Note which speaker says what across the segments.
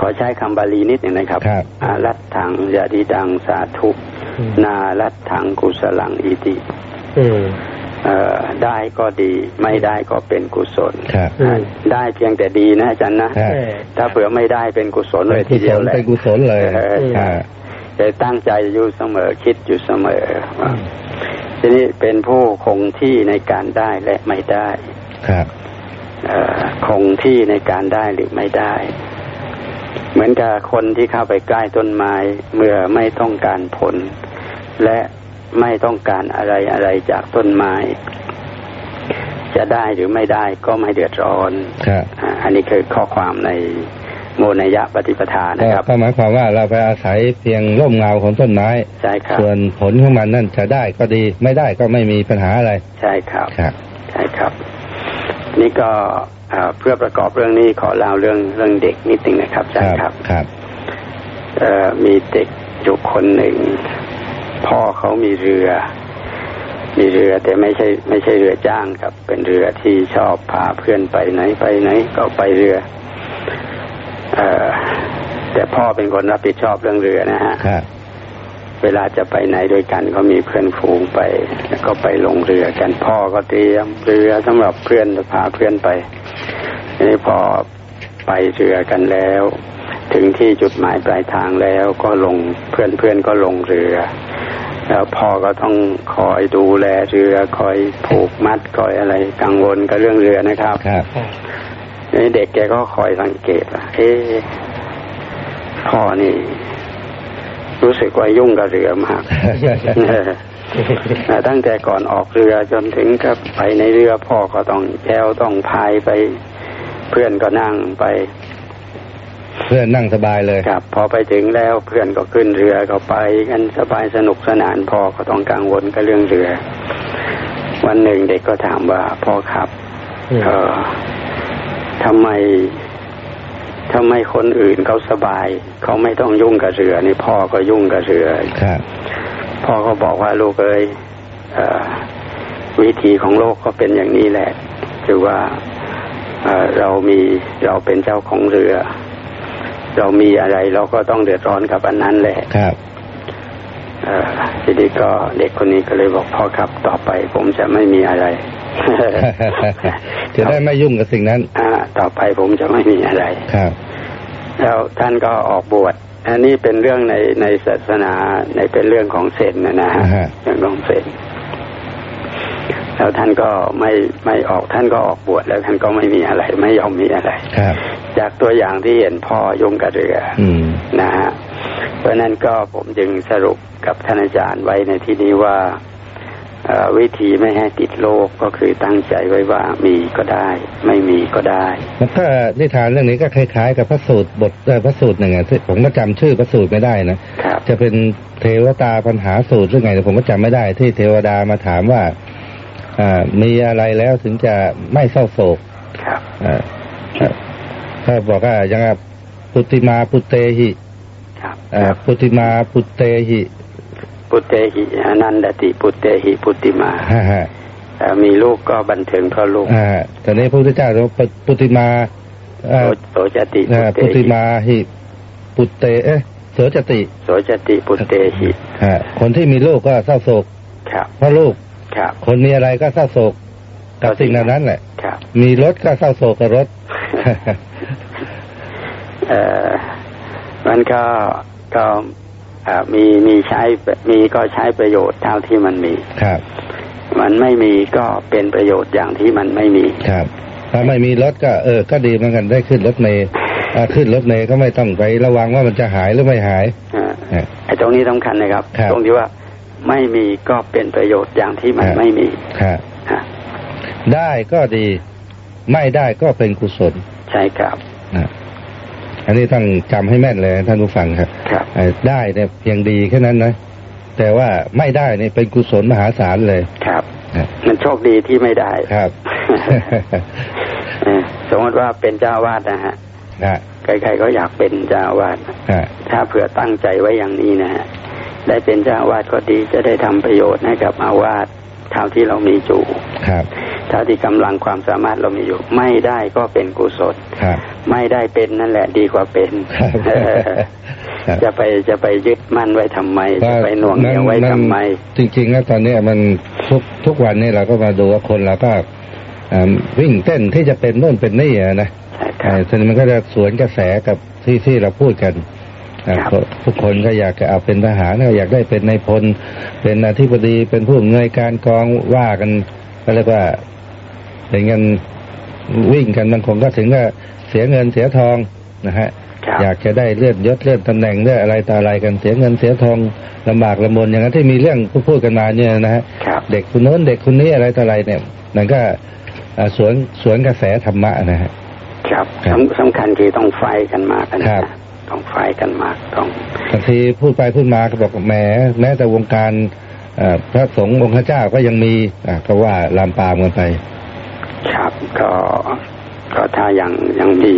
Speaker 1: ขอใช้คำบาลีนิดหนึ่งนะครับ
Speaker 2: ครับ
Speaker 1: อารัตถังยาดิดังสาธุ
Speaker 3: อืม
Speaker 1: นารัตถังกุศลังอิติ
Speaker 3: อืม
Speaker 1: เอ่อได้ก็ดีไม่ได้ก็เป็นกุศล
Speaker 2: ครับ
Speaker 3: อืม
Speaker 1: ได้เพียงแต่ดีนะอาจารย์นะ
Speaker 2: ครับ
Speaker 3: เออ
Speaker 1: ถ้าเผื่อไม่ได้เป็นกุศลเลย
Speaker 2: เป็นกุ
Speaker 1: ที
Speaker 2: ศ
Speaker 1: เดียว
Speaker 2: ล
Speaker 1: แหละ
Speaker 2: เป็นกุศลเลย
Speaker 1: เออ
Speaker 2: อ่า
Speaker 1: แต่ตั้งใจอยู่เสมอคิดอยู่เสมอว่าทีนี้เป็นผู้คงที่ในการได้และไม่ได้
Speaker 2: ครับ
Speaker 1: เอ่อคงที่ในการได้หรือไม่ได้ เหมือนกับคนที่เข้าไปใกล้ต้นไม้เมื่อไม่ต้องการผล และไม่ต้องการอะไรอะไรจากต้นไม้ จะได้หรือไม่ได้ก็ไม่เดือดร้อน
Speaker 2: ครับ
Speaker 1: อ่าอันนี้คือข้อความในโมนยะปฏิปทา
Speaker 2: ก็
Speaker 1: นะครับ
Speaker 2: ก็หมายความว่าเราไปอาศัยเพียงร่มเงาของต้นไม้
Speaker 1: ใช่ครับ
Speaker 2: ส่วนผลของมันนั่นจะได้ก็ดี ไม่ได้ก็ไม่มีปัญหาอะไร
Speaker 1: ใช่ครับ
Speaker 2: ครับ
Speaker 1: ใช่ครับ นี่ก็อ่าเพื่อประกอบเรื่องนี้ขอเล่าเรื่องเรื่องเด็กนิดหนึ่งนะครับอาจารย์ครับ
Speaker 2: ครับ
Speaker 1: เอ่อมีเด็กอยู่คนหนึ่ง พ่อเขามีเรือ มีเรือแต่ไม่ใช่ ไม่ใช่เรือจ้างครับ เป็นเรือที่ชอบพาเพื่อนไปไหนไปไหน ก็ไปเรือเอ่อแต่พ่อเป็นคนรับผิดชอบเรื่องเรือนะฮะ
Speaker 2: ครับ
Speaker 1: เวลาจะไปไหนด้วยกันก็มีเพื่อนฝูงไป แล้วก็ไปลงเรือกันพ่อก็เตรียมเรือสำหรับเพื่อนจะพาเพื่อนไปทีนี้พอไปเรือกันแล้ว ถึงที่จุดหมายปลายทางแล้วก็ลงเพื่อนเพื่อนก็ลงเรือ แล้วพ่อก็ต้องคอยดูแลเรือคอยผูกมัดคอยอะไรกังวลกับเรื่องเรือนะครับ
Speaker 2: ครับ
Speaker 1: นี่เด็กแกก็คอยสังเกตว่าเอ๊ะพ่อนี่ รู้สึกว่ายุ่งกับเรือมากแต่ตั้งแต่ก่อนออกเรือจนถึงกับไปในเรือพ่อก็ต้องแยวต้องพายไป เพื่อนก็นั่งไป
Speaker 2: เพื่อนนั่งสบายเลย
Speaker 1: ครับ พอไปถึงแล้วเพื่อนก็ขึ้นเรือก็ไปกันสบายสนุกสนานพ่อก็ต้องกังวลกับเรื่องเรือ วันหนึ่งเด็กก็ถามว่าพ่อครับ
Speaker 3: อืม
Speaker 1: เออทำไม ทำไมคนอื่นเขาสบาย เขาไม่ต้องยุ่งกับเรือนี่พ่อก็ยุ่งกับเรือ
Speaker 2: ครับ
Speaker 1: พ่อก็บอกว่าลูกเอ้ยเอ่อวิธีของโลกก็เป็นอย่างนี้แหละ คือว่าเอ่อเรามีเราเป็นเจ้าของเรือ เรามีอะไรเราก็ต้องเดือดร้อนกับอันนั้นแหละ
Speaker 2: ครับ
Speaker 1: เอ่อทีนี้ก็เด็กคนนี้ก็เลยบอกพ่อครับต่อไปผมจะไม่มีอะไร
Speaker 2: จะได้ไม่ยุ่งกับสิ่งนั้น
Speaker 1: อ่าต่อไปผมจะไม่มีอะไร
Speaker 2: ครับ
Speaker 1: แล้วท่านก็ออกบวชอันนี้เป็นเรื่องในในศาสนาในเป็นเรื่องของเซนนะนะฮะ
Speaker 2: อ่าฮะ
Speaker 1: เรื่องของเซนแล้วท่านก็ไม่ไม่ออกท่านก็ออกบวชแล้วท่านก็ไม่มีอะไร ไม่ยอมมีอะไร
Speaker 2: ครับ
Speaker 1: จากตัวอย่างที่เห็นพ่อยุ่งกับเรือ
Speaker 2: อืม
Speaker 1: นะฮะเพราะฉะนั้นก็ผมจึงสรุปกับท่านอาจารย์ไว้ในที่นี้ว่าเอ่อ วิธีไม่ให้ติดโลกก็คือตั้งใจไว้ว่ามีก็ได้ ไม่มีก็ได้
Speaker 2: แล้วก็นิทานเรื่องนี้ก็คล้ายๆ กับพระสูตรบทเอ่อพระสูตรหนึ่งอะที่ผมก็จำชื่อพระสูตรไม่ได้นะ
Speaker 1: ครับ
Speaker 2: จะเป็นเทวตาปัญหาสูตรหรือไงแต่ผมก็จำไม่ได้ ที่เทวดามาถามว่าอ่ามีอะไรแล้วถึงจะไม่เศร้าโศก
Speaker 1: ครับ
Speaker 2: อ่าอ่าถ้าบอกว่ายังไงปุติมาปุเตหิ
Speaker 1: ครับ
Speaker 2: อ่าปุติมาปุเตหิ
Speaker 1: ปุตเตหิอนันดติปุตเตหิปุติมา
Speaker 2: ฮ่าฮ่า
Speaker 1: เอ่อมีลูกก็บันเทิงเพราะลูก
Speaker 2: อ่าตอนนี้พระพุทธเจ้าบอกว่าปุติมาอ่า
Speaker 1: โสโสจติ
Speaker 2: อ่า
Speaker 1: ปุ
Speaker 2: ปุ
Speaker 1: ตเต
Speaker 2: ติ
Speaker 1: หิ
Speaker 2: มาหิปุเตเอ๊ะโสจติ
Speaker 1: โสจติปุตเตหิ
Speaker 2: อ่าคนที่มีลูกก็เศร้าโศก
Speaker 1: ครับ
Speaker 2: เพราะลูก
Speaker 1: ครับ
Speaker 2: คนมีอะไรก็เศร้าโศกกับสิ่งเหล่านั้นแหละ
Speaker 1: ครับ
Speaker 2: มีรถก็เศร้าโศกกับรถ
Speaker 1: เอ่อมันก็ก็เอ่อ มีมีใช้มีก็ใช้ประโยชน์เท่าที่มันมี
Speaker 2: ครับ
Speaker 1: มันไม่มีก็เป็นประโยชน์อย่างที่มันไม่มี
Speaker 2: ครับ ถ้าไม่มีรถก็ เออ ก็ดีเหมือนกันได้ขึ้นรถเมล์อ่าขึ้นรถเมล์ก็ไม่ต้องไประวังว่ามันจะหายหรือไม่หาย
Speaker 1: อ่า
Speaker 2: อ่า
Speaker 1: ไอ้ตรงนี้สำคัญนะครับ
Speaker 2: ครับ
Speaker 1: ตรงที่ว่าไม่มีก็เป็นประโยชน์อย่างที่มัน
Speaker 2: ครับ
Speaker 1: ไม่มี
Speaker 2: ครับ
Speaker 1: ฮะ
Speaker 2: ได้ก็ดี ไม่ได้ก็เป็นกุศล
Speaker 1: ใช่ครับ
Speaker 2: นะ อันนี้ต้องจำให้แม่นเลยท่านผู้ฟังครับ
Speaker 1: ครับ
Speaker 2: เอ่อได้เนี่ยเพียงดีแค่นั้นนะแต่ว่าไม่ได้เนี่ยเป็นกุศลมหาศาลเลย
Speaker 1: ครับ
Speaker 2: นะ
Speaker 1: มันโชคดีที่ไม่ได้
Speaker 2: ครับ
Speaker 1: เออสมมติว่าเป็นเจ้าวาดนะฮะ
Speaker 2: นะ
Speaker 1: ใครๆก็อยากเป็นเจ้าวาด
Speaker 2: ฮะ
Speaker 1: ถ้าเผื่อตั้งใจไว้อย่างนี้นะฮะได้เป็นเจ้าวาดก็ดีจะได้ทำประโยชน์ให้กับอาวาสเท่าที่เรามีอยู่
Speaker 2: ครับ
Speaker 1: เท่าที่กำลังความสามารถเรามีอยู่ ไม่ได้ก็เป็นกุศล
Speaker 2: ครับ
Speaker 1: ไม่ได้เป็นนั่นแหละดีกว่าเป็น
Speaker 2: ครับครับ
Speaker 1: จะไปจะไปยึดมั่นไว้ทำไม จะไปหน่วงเหนี่ยวไว้ทำไม
Speaker 2: จริงๆแล้วตอนเนี้ยมันทุกทุกวันนี้เราก็มาดูว่าคนเราก็อ่าวิ่งเต้นที่จะเป็นโน่นเป็นนี่อะนะ
Speaker 1: ใช่ค
Speaker 2: อ่า
Speaker 1: รับ
Speaker 2: ฉะนั้นมันก็จะสวนกระแสกับที่ที่เราพูดกันอ่า
Speaker 1: ครับ
Speaker 2: ทุกคนก็อยากจะเอาเป็นทหารก็อยากได้เป็นนายพล เป็นอธิบดีเป็นผู้อำนวยการกองว่ากันก็เรียกว่า เป็นเงินวิ่งกันบางคนก็ถึงก็เสียเงินเสียทองนะฮะ
Speaker 1: ครับ
Speaker 2: อยากจะได้เลื่อนยศเลื่อนตำแหน่งเลื่อนอะไรต่ออะไรกันเสียเงินเสียทองลำบากลำบนอย่างนั้นที่มีเรื่องพูดๆกันมาเนี่ยนะฮะ
Speaker 1: ครับ
Speaker 2: เด็กคนโน้นเด็กคนนี้อะไรต่ออะไรเนี่ยมันก็อ่าสวนสวนกระแสธรรมะนะฮะ
Speaker 1: ครับ
Speaker 2: ครับ
Speaker 1: สำสำคัญคือต้องไฟกันมากกัน
Speaker 2: ครับ
Speaker 1: นะต้องไฟกันมากต้อง
Speaker 2: บางทีพูดไปพูดมาก็บอกแหมแม้แต่วงการเอ่อพระสงฆ์องค์พระเจ้าก็ยังมีอะก็ว่าลามปามกันไป
Speaker 1: ครับก็ก็ถ้ายังยังมี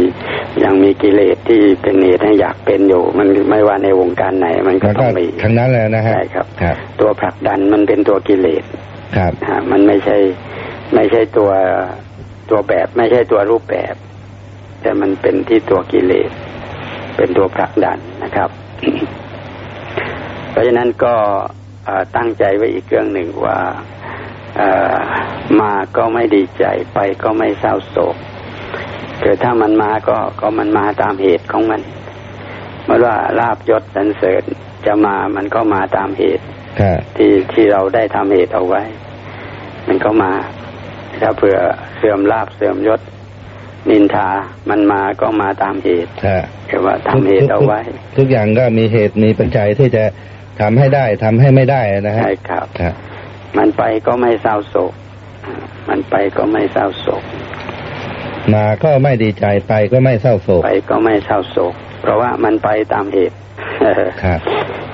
Speaker 1: ยังมีกิเลสที่เป็นเหตุให้อยากเป็นอยู่ มันไม่ว่าในวงการไหน มันก็
Speaker 2: มัน
Speaker 1: ต้
Speaker 2: ก็
Speaker 1: องมี
Speaker 2: ทั้งนั้นเลยนะฮะ
Speaker 1: ใช่ครับ
Speaker 2: ครับ
Speaker 1: ตัวผลักดันมันเป็นตัวกิเลส
Speaker 2: ครับ
Speaker 1: ฮะมันไม่ใช่ ไม่ใช่ตัวตัวแบบ ไม่ใช่ตัวรูปแบบ แต่มันเป็นที่ตัวกิเลส เป็นตัวผลักดันนะครับ เพราะฉะนั้นก็เอ่อตั้งใจไว้อีกเรื่องหนึ่งว่าเอ่อ มาก็ไม่ดีใจไปก็ไม่เศร้าโศกคือถ้ามันมาก็ก็มันมาตามเหตุของมันเมื่อว่าลาบยศสรรเสริญจะมามันก็มาตามเหตุ
Speaker 2: ครับ
Speaker 1: ที่ที่เราได้ทำเหตุเอาไว้ มันก็มา ถ้าเผื่อเสื่อมลาบเสื่อมยศ นินทามันมาก็มาตามเหตุ
Speaker 2: ครับ
Speaker 1: คือว่าทำเหตุเอาไว้
Speaker 2: ทุกทุกทุกอย่างก็มีเหตุมีปัจจัยที่จะทำให้ได้ทำให้ไม่ได้นะฮะ
Speaker 1: ใช่ครับ
Speaker 2: ครับ
Speaker 1: มันไปก็ไม่เศร้าโศกอ่ามันไปก็ไม่เศร้าโศก
Speaker 2: มาก็ไม่ดีใจไปก็ไม่เศร้าโศก
Speaker 1: ไปก็ไม่เศร้าโศก เพราะว่ามันไปตามเหตุ
Speaker 2: ครับ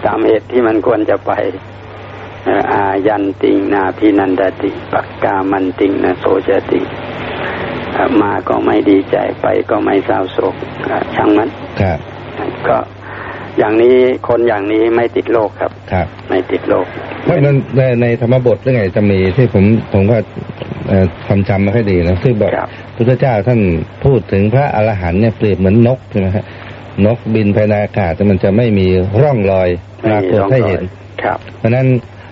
Speaker 1: ตามเหตุที่มันควรจะไปเอ่ออายันติงนาพินันดติปักกามันติงนาโสจติเอ่อมาก็ไม่ดีใจไปก็ไม่เศร้าโศกอ่าช่างมัน
Speaker 2: ครับ
Speaker 1: ก็ อย่างนี้คนอย่างนี้ไม่ติดโลกครับ
Speaker 2: ครับ
Speaker 1: ไม่ติดโลก
Speaker 2: เพราะนั้นในในธรรมบทเรื่องไงจะมีที่ผมผมก็เอ่อความจำไม่ค่อยดีนะซึ่งบอก
Speaker 1: ครับ
Speaker 2: พุทธเจ้าท่านพูดถึงพระอรหันต์เนี่ยเปรียบเหมือนนกใช่ไหมฮะนกบินภายในอากาศแต่มันจะไม่มีร่องรอยป
Speaker 1: ไม่
Speaker 2: รา
Speaker 1: มี
Speaker 2: กฏ
Speaker 1: ร่อง
Speaker 2: ให้
Speaker 1: รอ
Speaker 2: เห็
Speaker 1: ย
Speaker 2: น
Speaker 1: ครับ
Speaker 2: เพราะฉะนั้น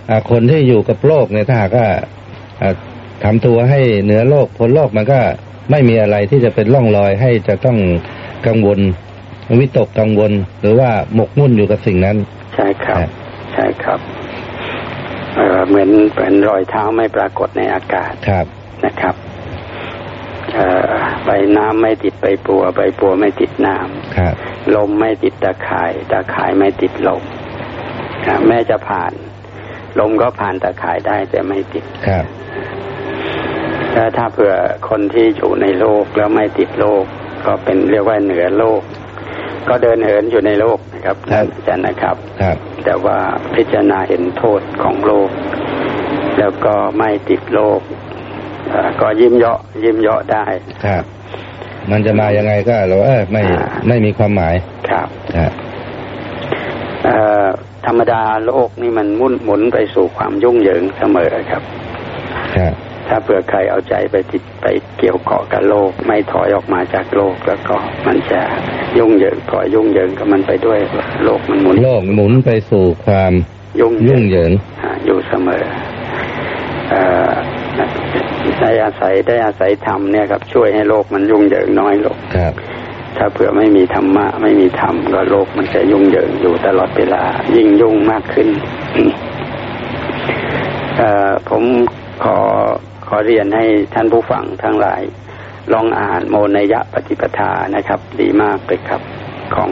Speaker 2: อ่าคนที่อยู่กับโลกเนี่ยถ้าหากว่าอ่าทำตัวให้เหนือโลกพ้นโลกมันก็ไม่มีอะไรที่จะเป็นร่องรอยให้จะต้องกังวล วิตกกังวล หรือว่าหมกมุ่นอยู่กับสิ่งนั้น
Speaker 1: ใช่ครับ
Speaker 2: ครับ
Speaker 1: ใช่ครับเอ่อเหมือนเป็นรอยเท้าไม่ปรากฏในอากาศ
Speaker 2: ครับ
Speaker 1: นะครับเอ่อใบน้ำไม่ติดใบปัวใบปัวไม่ติดน้
Speaker 2: ครับำ
Speaker 1: ลมไม่ติดตะข่ายตะข่ายไม่ติดลมอ่าแม้จะผ่าน ลมก็ผ่านตะข่ายได้แต่ไม่ติด
Speaker 2: ครับ
Speaker 1: แล้วถ้าเผื่อคนที่อยู่ในโลกแล้วไม่ติดโลก ก็เป็นเรียกว่าเหนือโลก ก็เดินเหินอยู่ในโลกนะครับ
Speaker 2: ครับ
Speaker 1: ท่านอาจารย์นะครับ
Speaker 2: ครับ
Speaker 1: แต่ว่าพิจารณาเห็นโทษของโลก แล้วก็ไม่ติดโลกเอ่อก็ยิ้มเยาะยิ้มเยาะได้
Speaker 2: ครับ มันจะมายังไงก็เราเออไม่
Speaker 1: อ่า
Speaker 2: ไม่มีความหมาย
Speaker 1: ครับ
Speaker 2: ครับ
Speaker 1: เอ่อธรรมดาโลกนี่มันมุ่นหมุนไปสู่ความยุ่งเหยิงเสมอครับ
Speaker 2: ครับ
Speaker 1: ถ้าเผื่อใครเอาใจไปติดไปเกี่ยวเกาะกับโลก ไม่ถอยออกมาจากโลกแล้วก็มันจะยุ่งเหยิงถอยยุ่งเหยิงกับมันไปด้วยโลกมันหมุน
Speaker 2: โลกหมุนไปสู่ความ
Speaker 1: ยุ่งเหยิ
Speaker 2: ยุ่
Speaker 1: ง
Speaker 2: งเหยิง
Speaker 1: อ่าอยู่เสมอเอ่อได้อาศัยได้อาศัยธรรมเนี่ยครับ ช่วยให้โลกมันยุ่งเหยิงน้อยลง
Speaker 2: ครับ
Speaker 1: ถ้าเผื่อไม่มีธรรมะไม่มีธรรมก็โลกมันจะยุ่งเหยิงอยู่ตลอดเวลา ยิ่งยุ่งมากขึ้นเอ่อผมขอข อเรียนให้ท่านผู้ฟังทั้งหลาย ลองอ่านโมนยะปฏิปทานะครับ ดีมากเลยครับ ของ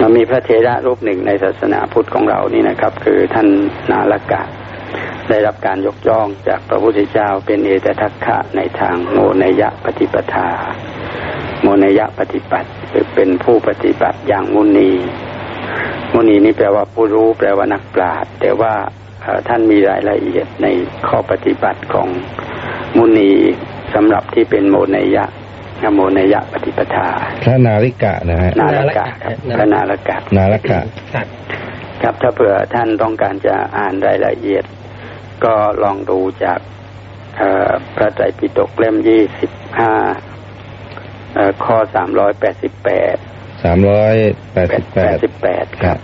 Speaker 1: มันมีพระเทระรูปหนึ่งในศาสนาพุทธของเรานี่นะครับ คือท่านนาลกะ ได้รับการยกย่องจากพระพุทธเจ้าเป็นเอตทัคคะในทางโมนยะปฏิปทา โมนยะปฏิบัติคือเป็นผู้ปฏิบัติอย่างมุนีมุนีนี่แปลว่าผู้รู้แปลว่านักปราชญ์แต่ว่า ท่านมีรายละเอียดในข้อปฏิบัติของมุนีสำหรับที่เป็นโมนยะโมนยะปฏิปทา
Speaker 2: พระนาริกะนะฮะ
Speaker 1: นาลกะครับพระนาลกะ
Speaker 2: นาลกะ
Speaker 3: ครับ
Speaker 1: ครับถ้าเผื่อท่านต้องการจะอ่านรายละเอียด ก็ลองดูจากเอ่อพระไตรปิฎกเล่มยี่สิบห้าข้อสามร้อยแปดสิบแปด
Speaker 2: สามร้อยแปดสิบแปด
Speaker 1: สิบแปด
Speaker 2: ครับ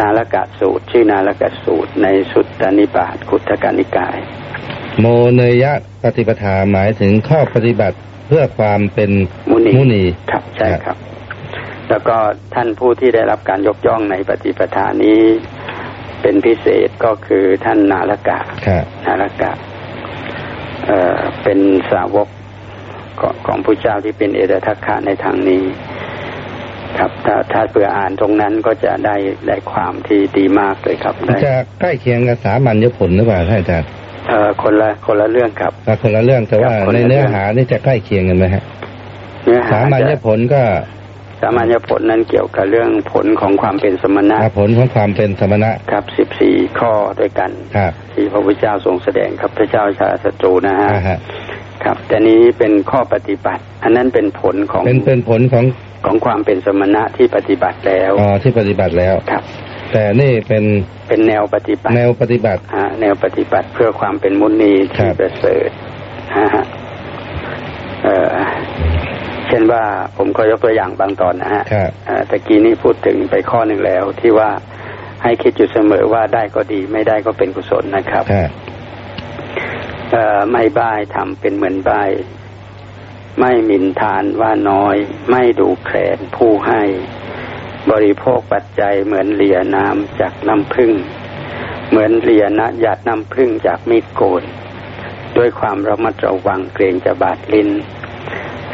Speaker 1: นาลกะสูตร ชื่อนาลกะสูตร ในสุตตานิบาตขุทธกานิกาย
Speaker 2: โมเนยะปฏิปทาหมายถึงข้อปฏิบัติเพื่อความเป็น
Speaker 1: มุนี
Speaker 2: มุนี
Speaker 1: ครับใช่
Speaker 2: ครับ
Speaker 1: ครับ แล้วก็ท่านผู้ที่ได้รับการยกย่องในปฏิปทานี้ เป็นพิเศษก็คือท่านนาลกะ
Speaker 2: ครับ
Speaker 1: นาลกะเอ่อเป็นสาวกของของพระเจ้าที่เป็นเอตทัคคะในทางนี้ ครับ ถ้าถ้าเผื่ออ่านตรงนั้นก็จะได้ได้ความที่ดีมากเลยครับได้
Speaker 2: จะใกล้เคียงกับสามัญญผลหรือเปล่าท่านอาจารย์
Speaker 1: เอ่อคนละคนละเรื่องครับ
Speaker 2: อะคนละเรื่องแต่ว่า
Speaker 1: ครับคน
Speaker 2: ใน
Speaker 1: ละ
Speaker 2: เนื้อ
Speaker 1: เรื่อง
Speaker 2: หานี่จะใกล้เคียงกันไหมฮะ
Speaker 1: เนื้อหา
Speaker 2: สามัญญ
Speaker 1: จะ
Speaker 2: ผลก็
Speaker 1: สามัญญผลนั้นเกี่ยวกับเรื่องผลของความเป็นสมณะ
Speaker 2: ผลของความเป็นสมณะ
Speaker 1: ครับสิบสี่ข้อด้วยกัน
Speaker 2: ครับ
Speaker 1: ที่พระพุทธเจ้าทรงแสดงครับพระเจ้าชาศัตรูนะฮะ
Speaker 2: อ่าฮะ
Speaker 1: ครับแต่นี้เป็นข้อปฏิบัติ อันนั้นเป็นผลของ
Speaker 2: เป็นเป็นผลของ
Speaker 1: ของความเป็นสมณะที่ปฏิบัติแล้ว
Speaker 2: อ๋อที่ปฏิบัติแล้ว
Speaker 1: ครับ
Speaker 2: แต่นี่เป็น
Speaker 1: เป็นแนวปฏิบัติ
Speaker 2: แนวปฏิบัติ
Speaker 1: ฮะแนวปฏิบัติเพื่อความเป็นมุนี
Speaker 2: ครั
Speaker 1: ที่
Speaker 2: บ
Speaker 1: ประเสริฐฮะเอ่อเช่นว่าผมก็ยกตัวอย่างบางตอนนะฮะ
Speaker 2: ครับ
Speaker 1: เอ่อตะกี้นี้พูดถึงไปข้อหนึ่งแล้ว ที่ว่าให้คิดอยู่เสมอว่าได้ก็ดีไม่ได้ก็เป็นกุศลนะครับ
Speaker 2: ครับ
Speaker 1: เอ่อไม่บ้ายทำเป็นเหมือนบ้าย ไม่หมิ่นทานว่าน้อย ไม่ดูแคลนผู้ให้ บริโภคปัจจัยเหมือนเหลียน้ำจากน้ำพึ่ง เหมือนเหลียนะหยาดน้ำพึ่งจากมีดโกน ด้วยความระมัดระวังเกรงจะบาดลิ้น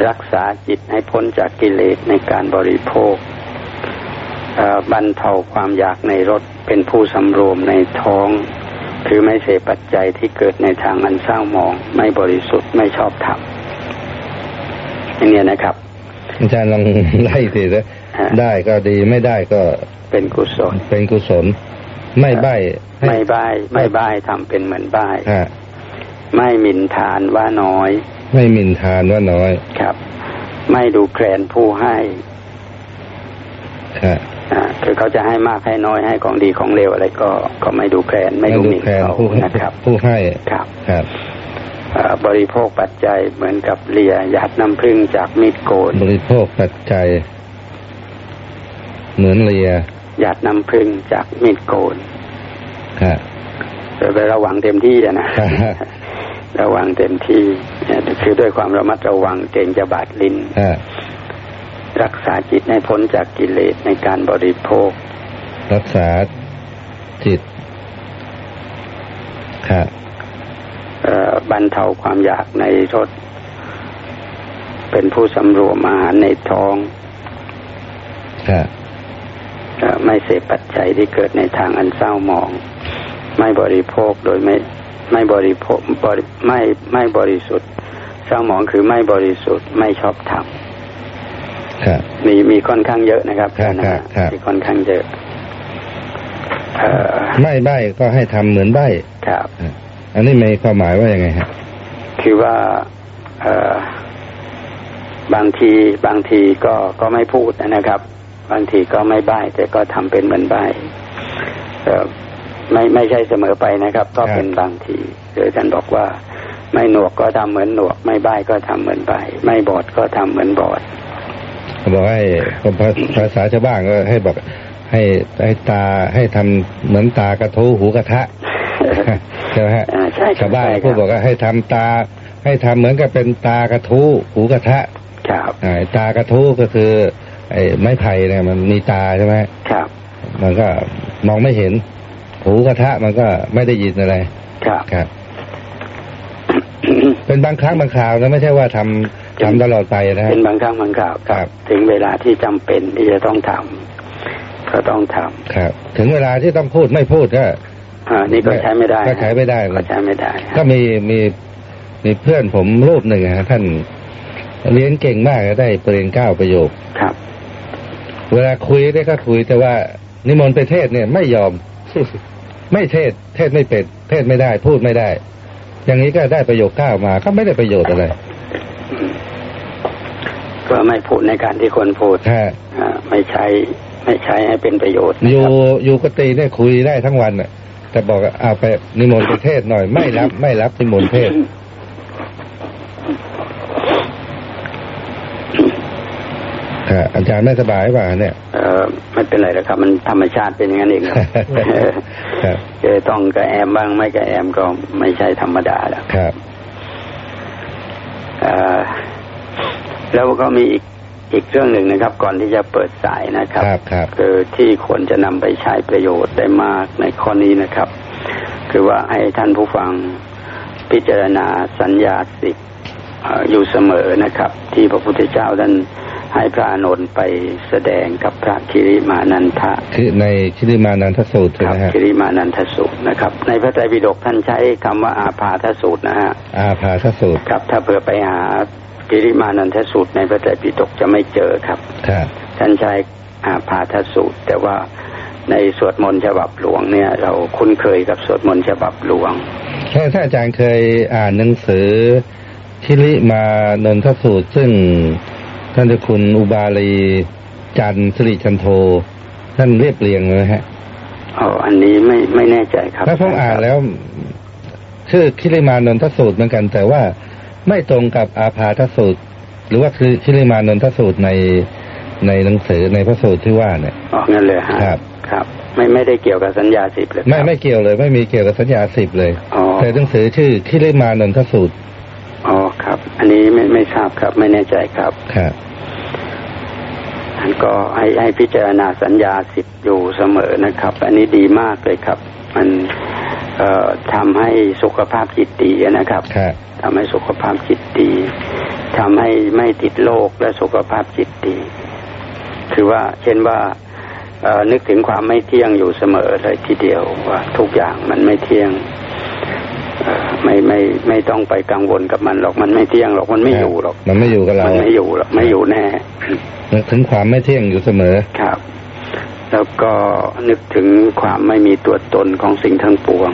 Speaker 1: รักษาจิตให้พ้นจากกิเลสในการบริโภคบรรเทาความอยากในรสเป็นผู้สำรวมในท้องคือไม่เสพปัจจัยที่เกิดในทางอันเศร้าหมอง ไม่บริสุทธิ์ไม่ชอบธรรม อย่างนี้นะครับ
Speaker 2: อาจารย์ลองไล่สินะ
Speaker 1: ฮะ
Speaker 2: ได้ก็ดีไม่ได้ก็
Speaker 1: เป็นกุศล
Speaker 2: เป็นกุศล ไม่ใบ้ให้
Speaker 1: ไม่บ้ายไม่บ้ายทำเป็นเหมือนบ้าย
Speaker 2: ฮะ
Speaker 1: ไม่หมิ่นทานว่าน้อย
Speaker 2: ไม่หมิ่นทานว่าน้อย
Speaker 1: ครับ ไม่ดูแคลนผู้ให้
Speaker 2: ครับ
Speaker 1: อ่าคือเขาจะให้มากให้น้อยให้ของดีของเลวอะไรก็ก็ไม่ดูแคลนไม่ดูหมิ่น
Speaker 2: แคลน
Speaker 1: เขา
Speaker 2: ผู้ให้
Speaker 1: นะครับ
Speaker 2: ผู้ให้
Speaker 1: ครับ
Speaker 2: ครับ
Speaker 1: เอ่อ บริโภคปัจจัยเหมือนกับเลียหยาดน้ำพึ่งจากมีดโกน
Speaker 2: บริโภคปัจจัย เหมือนเรีย
Speaker 1: หยาดน้ำพึ่งจากมีดโกน
Speaker 2: ครับ
Speaker 1: โดยไประวังเต็มที่อะนะ
Speaker 2: ครับ
Speaker 1: ระวังเต็มที่เนี่ยคือด้วยความระมัดระวังเกรงจะบาดลิ้น
Speaker 2: ฮะ
Speaker 1: รักษาจิตให้พ้นจากกิเลสในการบริโภค
Speaker 2: รักษาจิตครับ
Speaker 1: เอ่อ บรรเทาความอยากในรสเป็นผู้สำรวมอาหารในท้อง
Speaker 2: ครับ
Speaker 1: เอ่อไม่เสพปัจจัยที่เกิดในทางอันเศร้าหมอง ไม่บริโภคโดยไม่ไม่บริโภคบริไม่ไม่บริสุทธิ์ เศร้าหมองคือไม่บริสุทธิ์ไม่ชอบธรรม
Speaker 2: ครับ
Speaker 1: มีมีค่อนข้างเยอะนะครับ
Speaker 2: ครับ
Speaker 1: นะ
Speaker 2: ครั
Speaker 1: ฮะ
Speaker 2: บครับ
Speaker 1: มีค่อนข้างเยอะเอ่อ
Speaker 2: ไม่ใบ้ก็ให้ทำเหมือนใบ้
Speaker 1: ครับ
Speaker 2: อันนี้มีความหมายว่ายังไงฮะ
Speaker 1: คือว่าเอ่อบางทีบางทีก็ก็ไม่พูดนะครับ บางทีก็ไม่ใบ้แต่ก็ทำเป็นเหมือนใบ้เอ่อไม่ไม่ใช่เสมอไปนะครับ ก็เป็นบางทีโดยท่านบอกว่า ไม่หนวกก็ทำเหมือนหนวก ไม่ใบ้ก็ทำเหมือนใบ้ไม่บอดก็ทำเหมือนบอด
Speaker 2: เขาบอกให้ภาภาษาชาวบ้านก็ให้บอกให้ให้ตาให้ทำเหมือนตากระทู้หูกระทะ ใช่ไหมฮะ
Speaker 1: อ่าใช่ครับ
Speaker 2: ชาวบ้าน
Speaker 1: ใช่ครับ
Speaker 2: พูดบอกว่าให้ทำตา ให้ทำเหมือนกับเป็นตากระทู้หูกระทะ
Speaker 1: ครับ
Speaker 2: อ่าตากระทู้ก็คือ ไอ้ไม้ไผ่เนี่ยมันมีตาใช่ไหม
Speaker 1: ครับ
Speaker 2: มันก็มองไม่เห็น หูกระทะมันก็ไม่ได้ยินอะไร
Speaker 1: ครับ
Speaker 2: ครับ เป็นบางครั้งบางคราวนะไม่ใช่ว่าทำทำตลอดไปนะฮะ
Speaker 1: เป็นบางครั้งบางคราวค
Speaker 2: ครั
Speaker 1: รับบถึงเวลาที่จำเป็นที่จะต้องทำก็ต้องทำ
Speaker 2: ครับ ถึงเวลาที่ต้องพูดไม่พูดก็
Speaker 1: อ่านี่ก็ใช้ไม่ได้
Speaker 2: ก็ใช้ไม่ได้
Speaker 1: ก็ใช้ไม่ได้
Speaker 2: ก็มีมีมีเพื่อนผมรูปหนึ่งอะฮะท่านเรียนเก่งมากได้ปรริญญาเก้าประโยค
Speaker 1: ครับ
Speaker 2: เวลาคุยได้ก็คุยแต่ว่า นิมนต์ไปเทศเนี่ยไม่ยอม ไม่เทศ เทศไม่เป็น เทศไม่ได้ พูดไม่ได้ อย่างนี้ก็ได้ประโยคเก้ามา ก็ไม่ได้ประโยชน์อะไร
Speaker 1: ก็ไม่พูดในการที่ควรพูด
Speaker 2: ถ้า
Speaker 1: อ่าไม่ใช้ไม่ใช้ให้เป็นประโยชน์นะ
Speaker 2: อยู่
Speaker 1: ครับ
Speaker 2: อยู่กติเนี่ยคุยได้ทั้งวันน่ะ แต่บอกเอาไปนิมนต์ประเทศหน่อยไม่รับ ไม่รับนิมนต์เทศอาจารย์ไม่สบายป่ะเนี่ย
Speaker 1: เออไม่เป็นไรแล้วครับ มันธรรมชาติเป็นอย่างนั้นเองครับต้องกระแอมบ้างไม่กระแอมก็ไม่ใช่ธรรมดาแล้ว
Speaker 2: ครับ
Speaker 1: แล้วก็มีอีก อีกเรื่องหนึ่งนะครับ ก่อนที่จะเปิดสายนะครับ
Speaker 2: ครับครับ
Speaker 1: คือที่ควรจะนำไปใช้ประโยชน์ได้มากในข้อนี้นะครับ คือว่าให้ท่านผู้ฟังพิจารณาสัญญาสิบเอ่ออยู่เสมอนะครับ ที่พระพุทธเจ้าท่านให้พระอานนท์ไปแสดงกับพระคิริมานันทะ
Speaker 2: คือในคิริมานันทสูตรใช่
Speaker 1: ค
Speaker 2: ไห
Speaker 1: รับ
Speaker 2: มฮะ
Speaker 1: คิริมานันทสูตรนะครับ ในพระไตรปิฎกท่านใช้คำว่าอาพาทสูตรนะฮะ
Speaker 2: อาภาทสูตร
Speaker 1: ครับ ถ้าเผื่อไปหา กิริมานันทสูตรในพระไตรปิฎกจะไม่เจอครับ
Speaker 2: ครับ
Speaker 1: ท่านใช้อาพาทสูตร แต่ว่าในสวดมนต์ฉบับหลวงเนี่ย เราคุ้นเคยกับสวดมนต์ฉบับหลวง
Speaker 2: ถ้าถ้าอาจารย์เคยอ่านหนังสือคิริมานนทสูตร ซึ่งท่านเจ้าคุณอุบาลีจันทร์สิริจันโท ท่านเรียบเรียงเลยฮะ
Speaker 1: อ๋ออันนี้ไม่ไม่แน่ใจครับ
Speaker 2: ถ้าผมอ่านแล้ว ชื่อคิริมานนทสูตรเหมือนกัน แต่ว่า ไม่ตรงกับอาภาทสูตร หรือว่าคือคิริมานนทสูตรในในหนังสือในพระสูตรที่ว่าเนี่ย
Speaker 1: อ๋องั้นเลยฮะ
Speaker 2: ครับ
Speaker 1: ครับ ไม่ไม่ได้เกี่ยวกับสัญญาสิบเลยครับ
Speaker 2: ไม่ไม่เกี่ยวเลย ไม่มีเกี่ยวกับสัญญาสิบเลย
Speaker 1: อ๋อ
Speaker 2: แต่หนังสือชื่อคิริมานนทสูตร
Speaker 1: อ๋อครับ อันนี้ไม่ไม่ทราบครับ ไม่แน่ใจครับ
Speaker 2: ครับ
Speaker 1: ท่านก็ให้ให้พิจารณาสัญญาสิบอยู่เสมอนะครับ อันนี้ดีมากเลยครับ มัน เอ่อทำให้สุขภาพจิตดีนะครับ
Speaker 2: ครับ
Speaker 1: ทำให้สุขภาพจิตดีทำให้ไม่ติดโรคและสุขภาพจิตดี คือว่าเช่นว่าเอ่อนึกถึงความไม่เที่ยงอยู่เสมอเลยทีเดียวว่าทุกอย่างมันไม่เที่ยงเอ่อไม่ไม่ไม่ต้องไปกังวลกับมันหรอกมันไม่เที่ยงหรอกมันไม่อยู่หรอก
Speaker 2: มันไม่อยู่กับเรา
Speaker 1: มันไม่อยู่หรอกไม่อยู่แน่
Speaker 2: นึกถึงความไม่เที่ยงอยู่เสมอ
Speaker 1: ครับ แล้วก็นึกถึงความไม่มีตัวตนของสิ่งทั้งปวง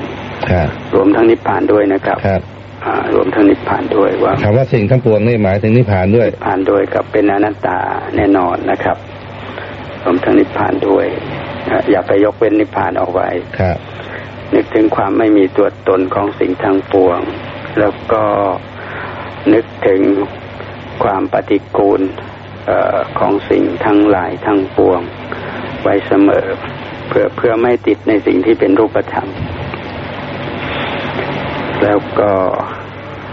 Speaker 2: ครับ
Speaker 1: รวมทั้งนิพพานด้วยนะครับ
Speaker 2: ครับ
Speaker 1: อ่ารวมทั้งนิพพานด้วยว่า
Speaker 2: คำว่าสิ่งทั้งปวงนี่หมายถึงนิพพานด้วย
Speaker 1: นิพพานด้วยกับเป็นอนัตตาแน่นอนนะครับ รวมทั้งนิพพานด้วยอะอย่าไปยกเว้นนิพพานเอาไว้
Speaker 2: ครับ
Speaker 1: นึกถึงความไม่มีตัวตนของสิ่งทั้งปวง แล้วก็นึกถึงความปฏิกูลเออของสิ่งทั้งหลายทั้งปวง ไว้เสมอ เพื่อเพื่อไม่ติดในสิ่งที่เป็นรูปธรรม แล้วก็